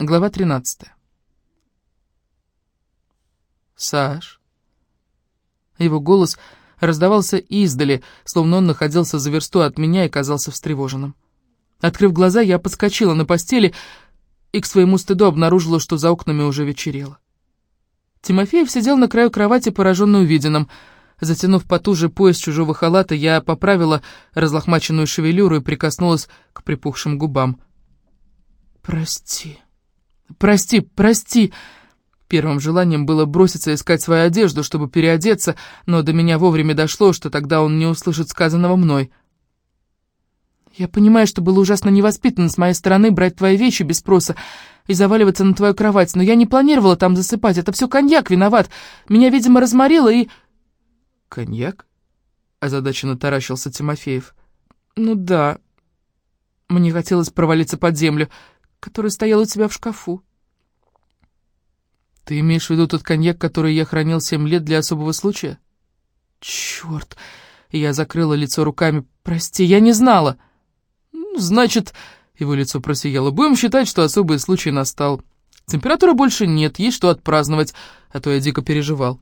Глава 13. «Саш?» Его голос раздавался издали, словно он находился за версту от меня и казался встревоженным. Открыв глаза, я подскочила на постели и к своему стыду обнаружила, что за окнами уже вечерело. Тимофеев сидел на краю кровати, пораженный увиденным. Затянув потуже пояс чужого халата, я поправила разлохмаченную шевелюру и прикоснулась к припухшим губам. «Прости», «Прости, прости!» Первым желанием было броситься искать свою одежду, чтобы переодеться, но до меня вовремя дошло, что тогда он не услышит сказанного мной. «Я понимаю, что было ужасно невоспитанно с моей стороны брать твои вещи без спроса и заваливаться на твою кровать, но я не планировала там засыпать, это все коньяк виноват. Меня, видимо, разморило и...» «Коньяк?» — озадаченно таращился Тимофеев. «Ну да. Мне хотелось провалиться под землю» который стоял у тебя в шкафу. Ты имеешь в виду тот коньяк, который я хранил семь лет для особого случая? Черт! Я закрыла лицо руками. Прости, я не знала. Ну, значит, его лицо просияло. Будем считать, что особый случай настал. Температуры больше нет, есть что отпраздновать, а то я дико переживал.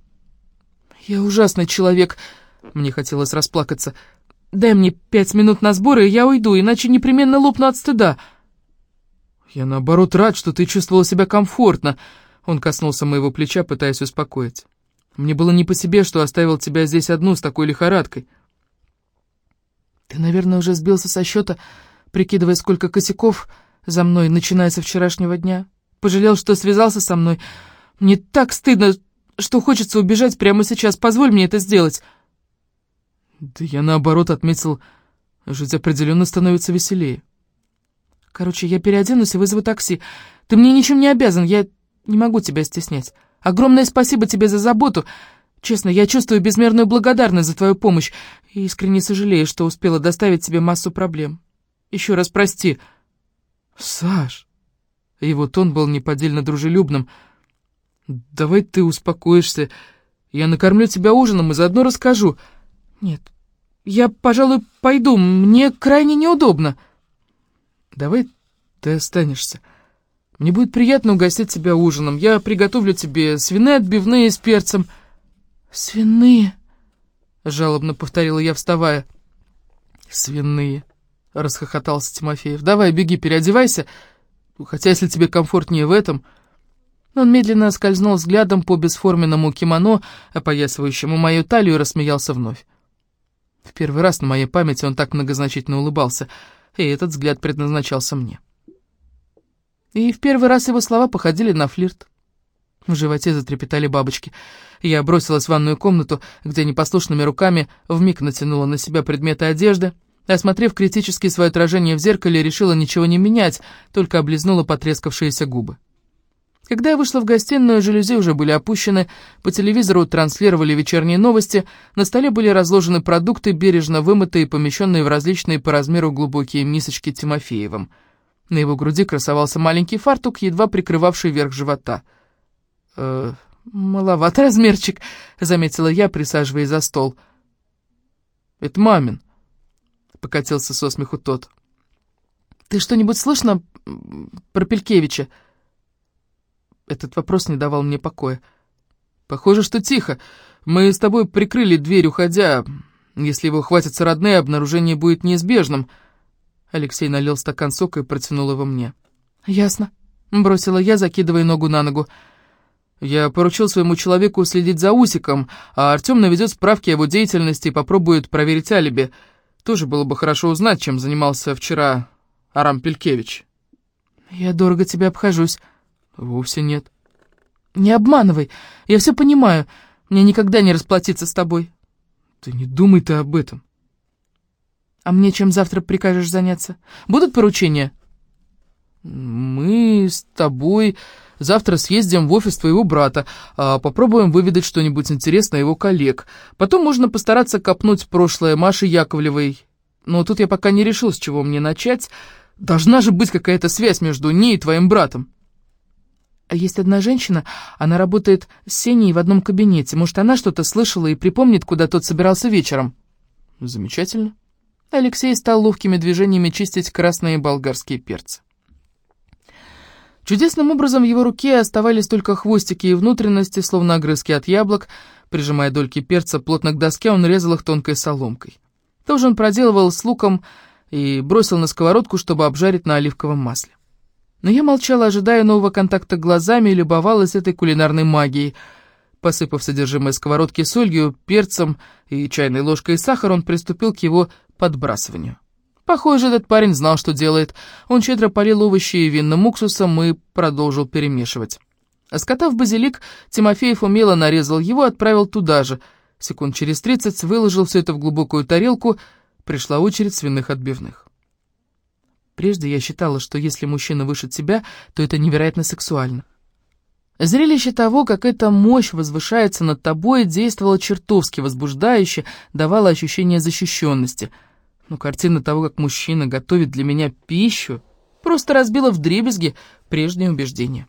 Я ужасный человек. Мне хотелось расплакаться. Дай мне пять минут на сборы, и я уйду, иначе непременно лопну от стыда. «Я, наоборот, рад, что ты чувствовала себя комфортно», — он коснулся моего плеча, пытаясь успокоить. «Мне было не по себе, что оставил тебя здесь одну с такой лихорадкой». «Ты, наверное, уже сбился со счета, прикидывая, сколько косяков за мной, начиная со вчерашнего дня. Пожалел, что связался со мной. Мне так стыдно, что хочется убежать прямо сейчас. Позволь мне это сделать». «Да я, наоборот, отметил, жить определенно становится веселее». Короче, я переоденусь и вызову такси. Ты мне ничем не обязан, я не могу тебя стеснять. Огромное спасибо тебе за заботу. Честно, я чувствую безмерную благодарность за твою помощь и искренне сожалею, что успела доставить тебе массу проблем. Еще раз прости. Саш, его тон был неподдельно дружелюбным. Давай ты успокоишься. Я накормлю тебя ужином и заодно расскажу. Нет, я, пожалуй, пойду, мне крайне неудобно. Давай ты останешься. Мне будет приятно угостить тебя ужином. Я приготовлю тебе свиные отбивные с перцем». «Свиные?» — жалобно повторила я, вставая. «Свиные», — расхохотался Тимофеев. «Давай, беги, переодевайся. Хотя, если тебе комфортнее в этом...» Он медленно скользнул взглядом по бесформенному кимоно, опоясывающему мою талию, и рассмеялся вновь. В первый раз на моей памяти он так многозначительно улыбался — и этот взгляд предназначался мне. И в первый раз его слова походили на флирт. В животе затрепетали бабочки. Я бросилась в ванную комнату, где непослушными руками вмиг натянула на себя предметы одежды, осмотрев критически свое отражение в зеркале, решила ничего не менять, только облизнула потрескавшиеся губы. Когда я вышла в гостиную, жалюзи уже были опущены, по телевизору транслировали вечерние новости, на столе были разложены продукты, бережно вымытые и помещенные в различные по размеру глубокие мисочки Тимофеевым. На его груди красовался маленький фартук, едва прикрывавший верх живота. «Э, «Маловат размерчик», — заметила я, присаживаясь за стол. «Это мамин», — покатился со смеху тот. «Ты что-нибудь слышно про Пелькевича?» Этот вопрос не давал мне покоя. «Похоже, что тихо. Мы с тобой прикрыли дверь, уходя. Если его хватится родные, обнаружение будет неизбежным». Алексей налил стакан сока и протянул его мне. «Ясно», — бросила я, закидывая ногу на ногу. «Я поручил своему человеку следить за Усиком, а Артем наведет справки о его деятельности и попробует проверить алиби. Тоже было бы хорошо узнать, чем занимался вчера Арам Пелькевич». «Я дорого тебе обхожусь», «Вовсе нет». «Не обманывай, я все понимаю. Мне никогда не расплатиться с тобой». «Ты не думай ты об этом». «А мне чем завтра прикажешь заняться? Будут поручения?» «Мы с тобой завтра съездим в офис твоего брата, а попробуем выведать что-нибудь интересное его коллег. Потом можно постараться копнуть прошлое Маши Яковлевой. Но тут я пока не решил, с чего мне начать. Должна же быть какая-то связь между ней и твоим братом». Есть одна женщина, она работает с Сеней в одном кабинете. Может, она что-то слышала и припомнит, куда тот собирался вечером?» «Замечательно». Алексей стал ловкими движениями чистить красные болгарские перцы. Чудесным образом в его руке оставались только хвостики и внутренности, словно огрызки от яблок. Прижимая дольки перца плотно к доске, он резал их тонкой соломкой. Тоже он проделывал с луком и бросил на сковородку, чтобы обжарить на оливковом масле. Но я молчала, ожидая нового контакта глазами и любовалась этой кулинарной магией. Посыпав содержимое сковородки солью, перцем и чайной ложкой сахара, он приступил к его подбрасыванию. Похоже, этот парень знал, что делает. Он щедро полил овощи и винным уксусом и продолжил перемешивать. Скотав базилик, Тимофеев умело нарезал его и отправил туда же. Секунд через тридцать выложил все это в глубокую тарелку. Пришла очередь свиных отбивных. Прежде я считала, что если мужчина выше тебя, то это невероятно сексуально. Зрелище того, как эта мощь возвышается над тобой, действовало чертовски возбуждающе, давало ощущение защищенности — но картина того, как мужчина готовит для меня пищу, просто разбила вдребезги прежние убеждения.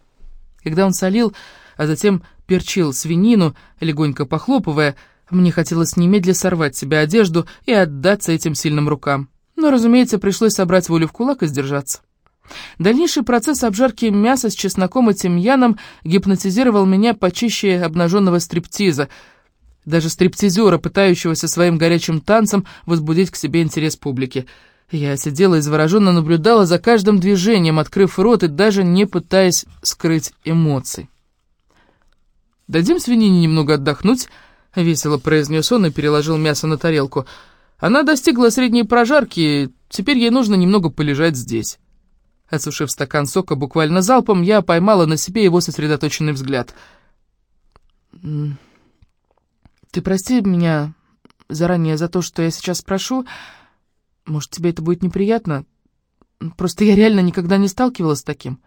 Когда он солил, а затем перчил свинину, легонько похлопывая, мне хотелось немедля сорвать себе одежду и отдаться этим сильным рукам. Но, разумеется, пришлось собрать волю в кулак и сдержаться. Дальнейший процесс обжарки мяса с чесноком и тимьяном гипнотизировал меня почище обнаженного стриптиза — даже стриптизера, пытающегося своим горячим танцем возбудить к себе интерес публики. Я сидела и завороженно наблюдала за каждым движением, открыв рот и даже не пытаясь скрыть эмоций. «Дадим свинине немного отдохнуть», — весело произнес он и переложил мясо на тарелку. «Она достигла средней прожарки, теперь ей нужно немного полежать здесь». Осушив стакан сока буквально залпом, я поймала на себе его сосредоточенный взгляд. Ты прости меня заранее за то, что я сейчас спрошу. Может, тебе это будет неприятно? Просто я реально никогда не сталкивалась с таким.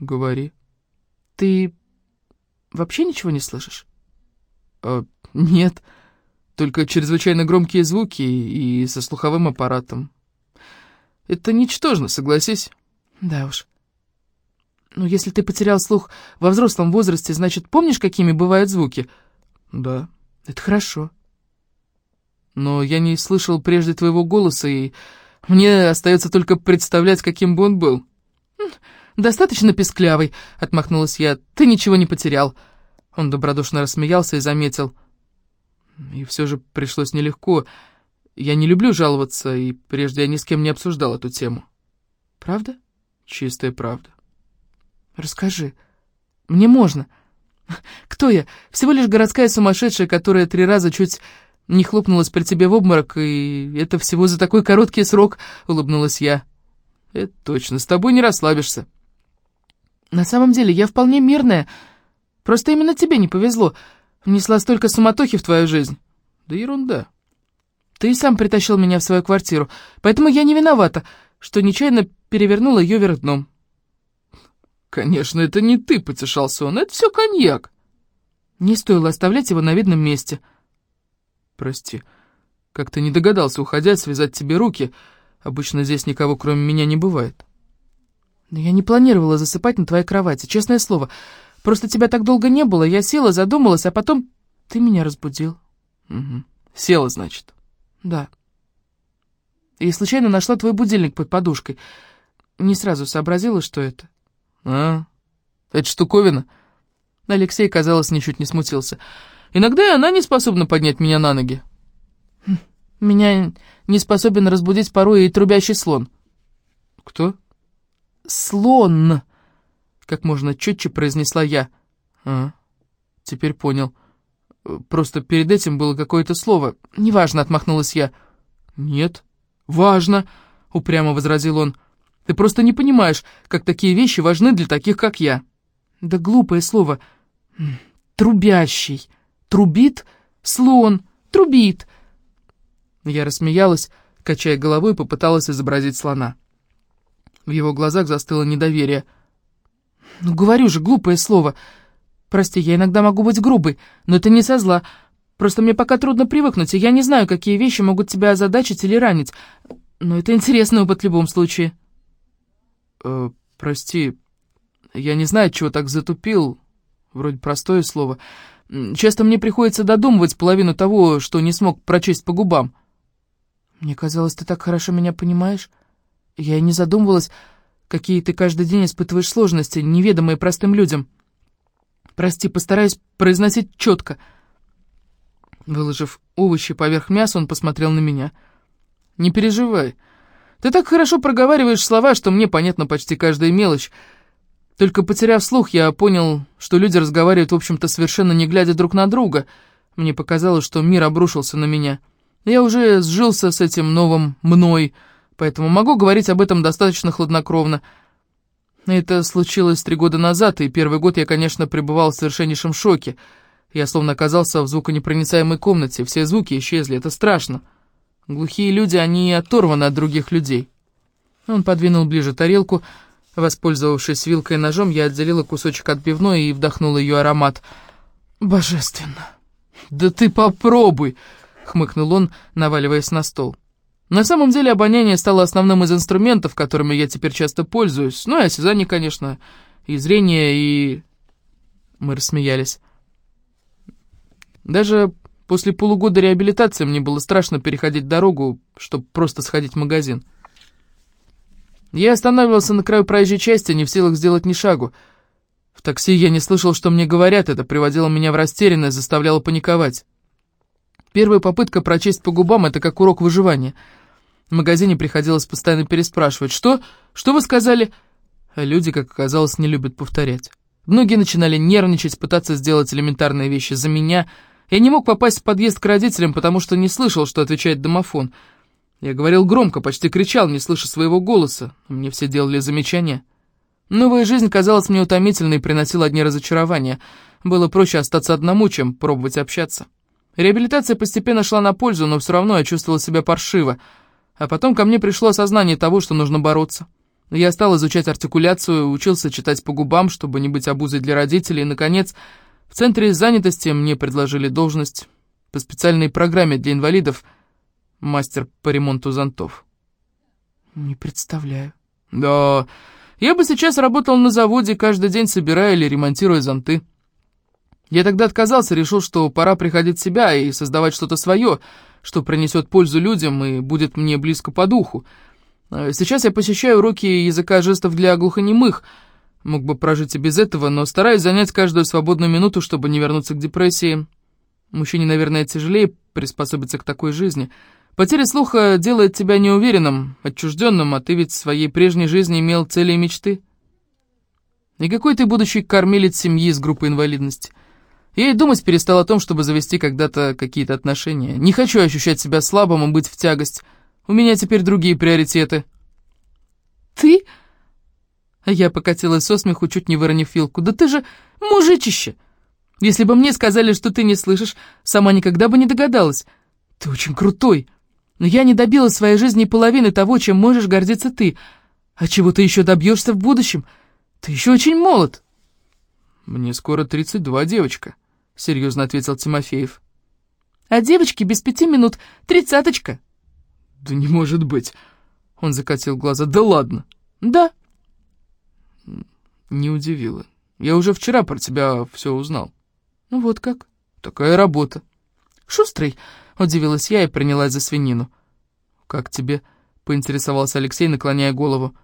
Говори. Ты вообще ничего не слышишь? А, нет, только чрезвычайно громкие звуки и со слуховым аппаратом. Это ничтожно, согласись. Да уж. Ну, если ты потерял слух во взрослом возрасте, значит, помнишь, какими бывают звуки? Да. Это хорошо. Но я не слышал прежде твоего голоса, и мне остается только представлять, каким бы он был. «Достаточно песклявый», — отмахнулась я. «Ты ничего не потерял». Он добродушно рассмеялся и заметил. И все же пришлось нелегко. Я не люблю жаловаться, и прежде я ни с кем не обсуждал эту тему. «Правда?» «Чистая правда». «Расскажи. Мне можно». Кто я? Всего лишь городская сумасшедшая, которая три раза чуть не хлопнулась при тебе в обморок, и это всего за такой короткий срок, улыбнулась я. Это точно, с тобой не расслабишься. На самом деле, я вполне мирная. Просто именно тебе не повезло. Внесла столько суматохи в твою жизнь. Да ерунда. Ты сам притащил меня в свою квартиру, поэтому я не виновата, что нечаянно перевернула ее вверх дном. «Конечно, это не ты», — потешался он, — «это все коньяк». Не стоило оставлять его на видном месте. «Прости, как ты не догадался, уходя, связать тебе руки. Обычно здесь никого, кроме меня, не бывает». «Но я не планировала засыпать на твоей кровати, честное слово. Просто тебя так долго не было, я села, задумалась, а потом ты меня разбудил». «Угу. Села, значит?» «Да». И случайно нашла твой будильник под подушкой. Не сразу сообразила, что это. «А, это штуковина?» Алексей, казалось, ничуть не смутился. «Иногда и она не способна поднять меня на ноги». Хм, «Меня не способен разбудить порой и трубящий слон». «Кто?» «Слон!» — как можно четче произнесла я. «А, теперь понял. Просто перед этим было какое-то слово. Неважно», — отмахнулась я. «Нет, важно», — упрямо возразил он. Ты просто не понимаешь, как такие вещи важны для таких, как я». «Да глупое слово. Трубящий. Трубит? Слон. Трубит». Я рассмеялась, качая головой, попыталась изобразить слона. В его глазах застыло недоверие. «Ну, говорю же, глупое слово. Прости, я иногда могу быть грубой, но это не со зла. Просто мне пока трудно привыкнуть, и я не знаю, какие вещи могут тебя озадачить или ранить. Но это интересный опыт в любом случае». Э, прости, я не знаю, чего так затупил. Вроде простое слово. Часто мне приходится додумывать половину того, что не смог прочесть по губам. Мне казалось, ты так хорошо меня понимаешь. Я и не задумывалась, какие ты каждый день испытываешь сложности, неведомые простым людям. Прости, постараюсь произносить четко». Выложив овощи поверх мяса, он посмотрел на меня. «Не переживай. Ты так хорошо проговариваешь слова, что мне понятна почти каждая мелочь. Только потеряв слух, я понял, что люди разговаривают, в общем-то, совершенно не глядя друг на друга. Мне показалось, что мир обрушился на меня. Я уже сжился с этим новым «мной», поэтому могу говорить об этом достаточно хладнокровно. Это случилось три года назад, и первый год я, конечно, пребывал в совершеннейшем шоке. Я словно оказался в звуконепроницаемой комнате, все звуки исчезли, это страшно. Глухие люди, они оторваны от других людей. Он подвинул ближе тарелку, Воспользовавшись вилкой и ножом, я отделила кусочек отбивной и вдохнула ее аромат. «Божественно!» «Да ты попробуй!» — хмыкнул он, наваливаясь на стол. На самом деле обоняние стало основным из инструментов, которыми я теперь часто пользуюсь. Ну и осязание, конечно, и зрение, и... Мы рассмеялись. Даже после полугода реабилитации мне было страшно переходить дорогу, чтобы просто сходить в магазин. Я останавливался на краю проезжей части, не в силах сделать ни шагу. В такси я не слышал, что мне говорят, это приводило меня в растерянность, заставляло паниковать. Первая попытка прочесть по губам — это как урок выживания. В магазине приходилось постоянно переспрашивать «Что? Что вы сказали?» А люди, как оказалось, не любят повторять. Многие начинали нервничать, пытаться сделать элементарные вещи за меня. Я не мог попасть в подъезд к родителям, потому что не слышал, что отвечает домофон — я говорил громко, почти кричал, не слыша своего голоса. Мне все делали замечания. Новая жизнь казалась мне утомительной и приносила одни разочарования. Было проще остаться одному, чем пробовать общаться. Реабилитация постепенно шла на пользу, но все равно я чувствовал себя паршиво. А потом ко мне пришло осознание того, что нужно бороться. Я стал изучать артикуляцию, учился читать по губам, чтобы не быть обузой для родителей, и, наконец, в центре занятости мне предложили должность по специальной программе для инвалидов — мастер по ремонту зонтов. Не представляю. Да, я бы сейчас работал на заводе, каждый день собирая или ремонтируя зонты. Я тогда отказался, решил, что пора приходить в себя и создавать что-то свое, что принесет пользу людям и будет мне близко по духу. А сейчас я посещаю уроки языка жестов для глухонемых. Мог бы прожить и без этого, но стараюсь занять каждую свободную минуту, чтобы не вернуться к депрессии. Мужчине, наверное, тяжелее приспособиться к такой жизни — Потеря слуха делает тебя неуверенным, отчужденным, а ты ведь в своей прежней жизни имел цели и мечты. И какой ты будущий кормилец семьи с группой инвалидности? Я и думать перестал о том, чтобы завести когда-то какие-то отношения. Не хочу ощущать себя слабым и быть в тягость. У меня теперь другие приоритеты. Ты? Я покатилась со смеху, чуть не выронив вилку. Да ты же мужичище! Если бы мне сказали, что ты не слышишь, сама никогда бы не догадалась. Ты очень крутой. Но я не добилась в своей жизни половины того, чем можешь гордиться ты. А чего ты еще добьешься в будущем? Ты еще очень молод». «Мне скоро 32, девочка», — серьезно ответил Тимофеев. «А девочки без пяти минут тридцаточка». «Да не может быть!» — он закатил глаза. «Да ладно!» «Да». «Не удивило. Я уже вчера про тебя все узнал». «Ну вот как. Такая работа». «Шустрый», — удивилась я и принялась за свинину. «Как тебе?» — поинтересовался Алексей, наклоняя голову.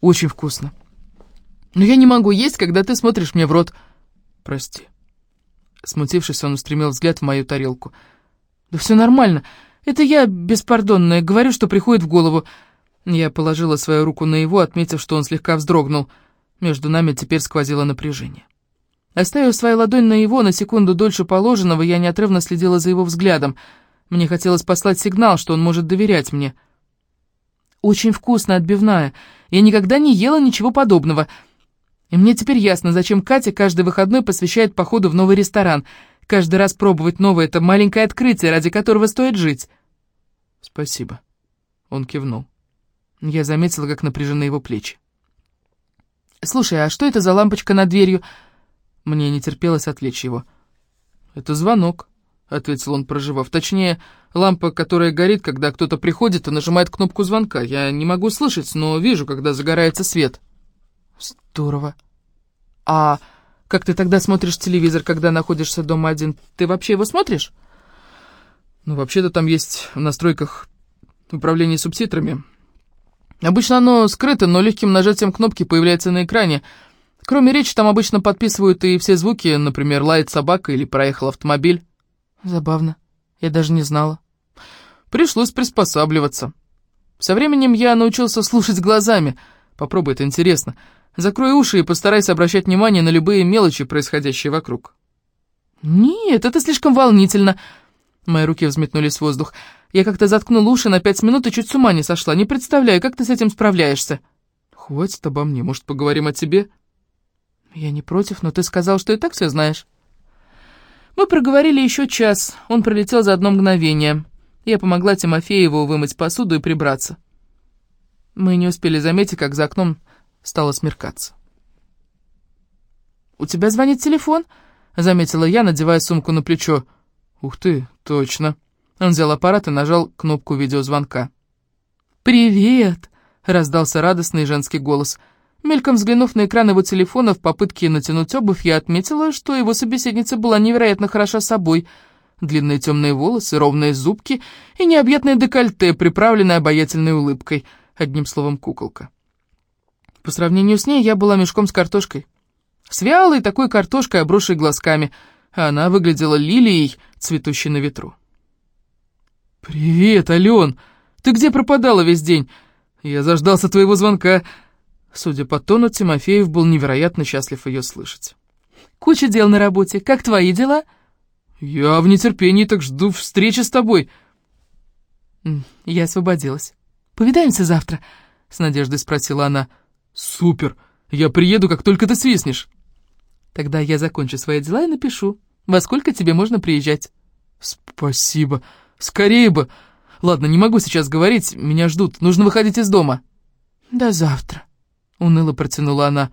«Очень вкусно. Но я не могу есть, когда ты смотришь мне в рот. Прости». Смутившись, он устремил взгляд в мою тарелку. «Да все нормально. Это я беспардонная. Говорю, что приходит в голову». Я положила свою руку на его, отметив, что он слегка вздрогнул. Между нами теперь сквозило напряжение. Оставив свою ладонь на его на секунду дольше положенного, я неотрывно следила за его взглядом. Мне хотелось послать сигнал, что он может доверять мне. «Очень вкусно, отбивная. Я никогда не ела ничего подобного. И мне теперь ясно, зачем Катя каждый выходной посвящает походу в новый ресторан. Каждый раз пробовать новое — это маленькое открытие, ради которого стоит жить». «Спасибо». Он кивнул. Я заметила, как напряжены его плечи. «Слушай, а что это за лампочка над дверью?» Мне не терпелось отвлечь его. «Это звонок», — ответил он, проживав. «Точнее, лампа, которая горит, когда кто-то приходит и нажимает кнопку звонка. Я не могу слышать, но вижу, когда загорается свет». «Здорово. А как ты тогда смотришь телевизор, когда находишься дома один? Ты вообще его смотришь?» «Ну, вообще-то там есть в настройках управления субтитрами. Обычно оно скрыто, но легким нажатием кнопки появляется на экране. Кроме речи, там обычно подписывают и все звуки, например, лает собака или проехал автомобиль. Забавно. Я даже не знала. Пришлось приспосабливаться. Со временем я научился слушать глазами. Попробуй, это интересно. Закрой уши и постарайся обращать внимание на любые мелочи, происходящие вокруг. Нет, это слишком волнительно. Мои руки взметнулись в воздух. Я как-то заткнула уши на пять минут и чуть с ума не сошла. Не представляю, как ты с этим справляешься. Хватит обо мне, может, поговорим о тебе? Я не против, но ты сказал, что и так все знаешь. Мы проговорили еще час. Он пролетел за одно мгновение. Я помогла Тимофееву вымыть посуду и прибраться. Мы не успели заметить, как за окном стало смеркаться. «У тебя звонит телефон?» — заметила я, надевая сумку на плечо. «Ух ты, точно!» Он взял аппарат и нажал кнопку видеозвонка. «Привет!» — раздался радостный женский голос. Мельком взглянув на экран его телефона в попытке натянуть обувь, я отметила, что его собеседница была невероятно хороша собой — длинные темные волосы, ровные зубки и необъятное декольте, приправленное обаятельной улыбкой, одним словом, куколка. По сравнению с ней я была мешком с картошкой. С вялой такой картошкой, обросшей глазками, а она выглядела лилией, цветущей на ветру. «Привет, Ален! Ты где пропадала весь день? Я заждался твоего звонка». Судя по тону, Тимофеев был невероятно счастлив ее слышать. «Куча дел на работе. Как твои дела?» «Я в нетерпении, так жду встречи с тобой». Я освободилась. «Повидаемся завтра?» — с надеждой спросила она. «Супер! Я приеду, как только ты свистнешь». «Тогда я закончу свои дела и напишу, во сколько тебе можно приезжать». «Спасибо. Скорее бы. Ладно, не могу сейчас говорить, меня ждут. Нужно выходить из дома». «До завтра», — уныло протянула она.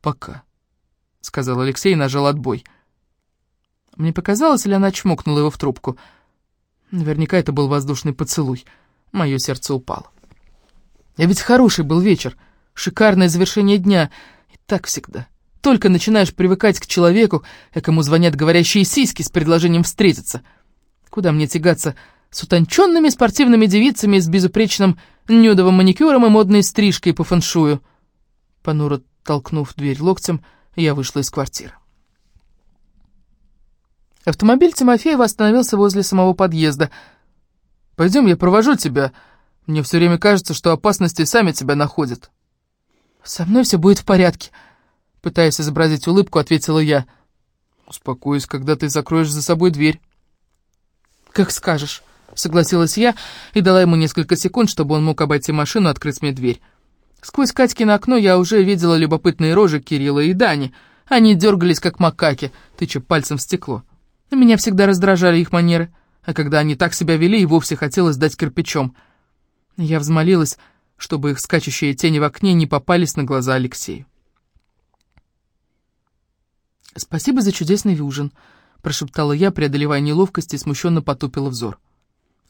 «Пока», — сказал Алексей и нажал отбой. Мне показалось, или она чмокнула его в трубку. Наверняка это был воздушный поцелуй. Мое сердце упало. А ведь хороший был вечер, шикарное завершение дня. И так всегда. Только начинаешь привыкать к человеку, кому звонят говорящие сиськи с предложением встретиться. Куда мне тягаться с утонченными спортивными девицами с безупречным нюдовым маникюром и модной стрижкой по фэншую? Понуро толкнув дверь локтем, я вышла из квартиры. Автомобиль Тимофеева остановился возле самого подъезда. «Пойдем, я провожу тебя. Мне все время кажется, что опасности сами тебя находят». «Со мной все будет в порядке», — пытаясь изобразить улыбку, ответила я. «Успокоюсь, когда ты закроешь за собой дверь». «Как скажешь», — согласилась я и дала ему несколько секунд, чтобы он мог обойти машину и открыть мне дверь. Сквозь Катькино окно я уже видела любопытные рожи Кирилла и Дани. Они дергались, как макаки, тыча пальцем в стекло. Меня всегда раздражали их манеры, а когда они так себя вели, и вовсе хотелось дать кирпичом. Я взмолилась, чтобы их скачущие тени в окне не попались на глаза Алексею. «Спасибо за чудесный ужин», — прошептала я, преодолевая неловкость и смущенно потупила взор.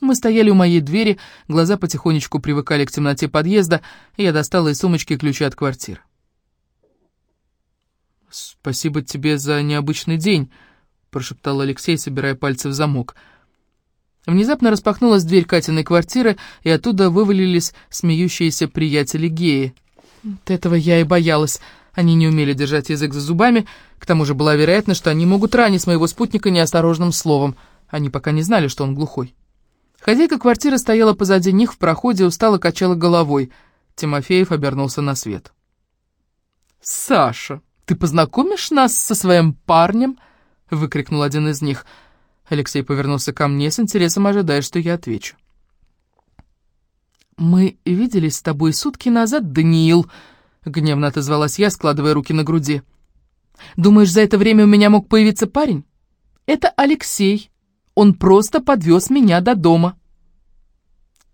Мы стояли у моей двери, глаза потихонечку привыкали к темноте подъезда, и я достала из сумочки ключи от квартиры. «Спасибо тебе за необычный день», прошептал Алексей, собирая пальцы в замок. Внезапно распахнулась дверь Катиной квартиры, и оттуда вывалились смеющиеся приятели геи. От этого я и боялась. Они не умели держать язык за зубами, к тому же была вероятность, что они могут ранить моего спутника неосторожным словом. Они пока не знали, что он глухой. Хозяйка квартиры стояла позади них в проходе, устало качала головой. Тимофеев обернулся на свет. «Саша, ты познакомишь нас со своим парнем?» — выкрикнул один из них. Алексей повернулся ко мне с интересом, ожидая, что я отвечу. «Мы виделись с тобой сутки назад, Даниил», — гневно отозвалась я, складывая руки на груди. «Думаешь, за это время у меня мог появиться парень? Это Алексей. Он просто подвез меня до дома».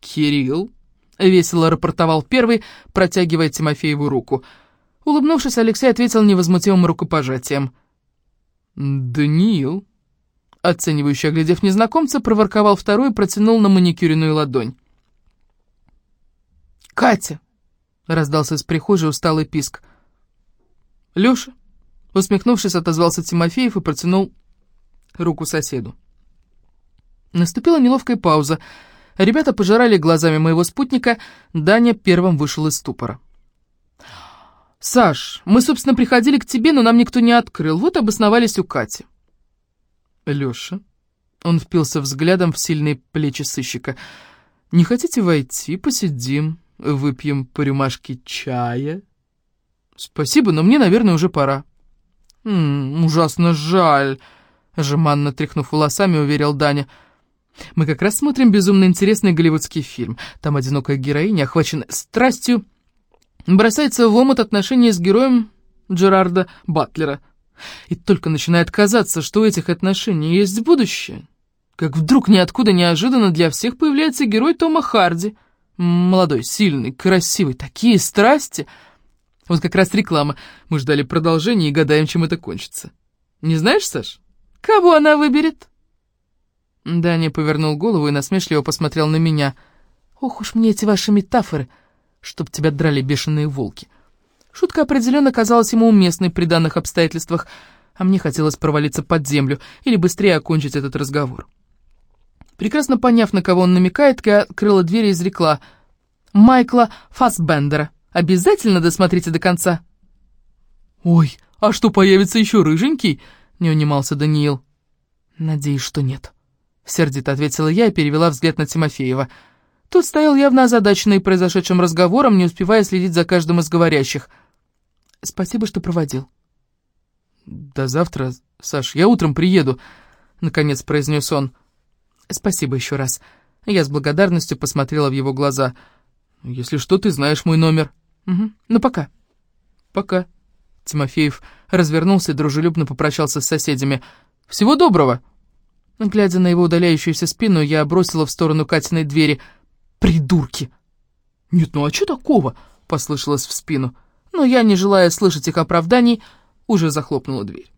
«Кирилл», — весело рапортовал первый, протягивая Тимофееву руку. Улыбнувшись, Алексей ответил невозмутимым рукопожатием. «Даниил», оценивающе оглядев незнакомца, проворковал второй и протянул на маникюренную ладонь. «Катя!» — раздался из прихожей усталый писк. «Лёша!» — усмехнувшись, отозвался Тимофеев и протянул руку соседу. Наступила неловкая пауза. Ребята пожирали глазами моего спутника, Даня первым вышел из ступора. «Саш, мы, собственно, приходили к тебе, но нам никто не открыл, вот обосновались у Кати». «Лёша?» Он впился взглядом в сильные плечи сыщика. «Не хотите войти? Посидим, выпьем по рюмашке чая?» «Спасибо, но мне, наверное, уже пора». «М -м, «Ужасно жаль», — жеманно тряхнув волосами, уверил Даня. «Мы как раз смотрим безумно интересный голливудский фильм. Там одинокая героиня, охваченная страстью, бросается в омут отношений с героем Джерарда Батлера. И только начинает казаться, что у этих отношений есть будущее. Как вдруг ниоткуда неожиданно для всех появляется герой Тома Харди. Молодой, сильный, красивый, такие страсти. Вот как раз реклама. Мы ждали продолжения и гадаем, чем это кончится. Не знаешь, Саш? Кого она выберет?» Даня повернул голову и насмешливо посмотрел на меня. «Ох уж мне эти ваши метафоры, чтоб тебя драли бешеные волки». Шутка определенно казалась ему уместной при данных обстоятельствах, а мне хотелось провалиться под землю или быстрее окончить этот разговор. Прекрасно поняв, на кого он намекает, я открыла дверь и изрекла. «Майкла Фассбендера. Обязательно досмотрите до конца». «Ой, а что, появится еще рыженький?» — не унимался Даниил. «Надеюсь, что нет», — сердито ответила я и перевела взгляд на Тимофеева. Тот стоял явно озадаченный произошедшим разговором, не успевая следить за каждым из говорящих. «Спасибо, что проводил». «До завтра, Саш, я утром приеду», — наконец произнес он. «Спасибо еще раз». Я с благодарностью посмотрела в его глаза. «Если что, ты знаешь мой номер». «Угу. Ну, пока». «Пока». Тимофеев развернулся и дружелюбно попрощался с соседями. «Всего доброго!» Глядя на его удаляющуюся спину, я бросила в сторону Катиной двери. «Придурки!» «Нет, ну а что такого?» — послышалось в спину. Но я, не желая слышать их оправданий, уже захлопнула дверь.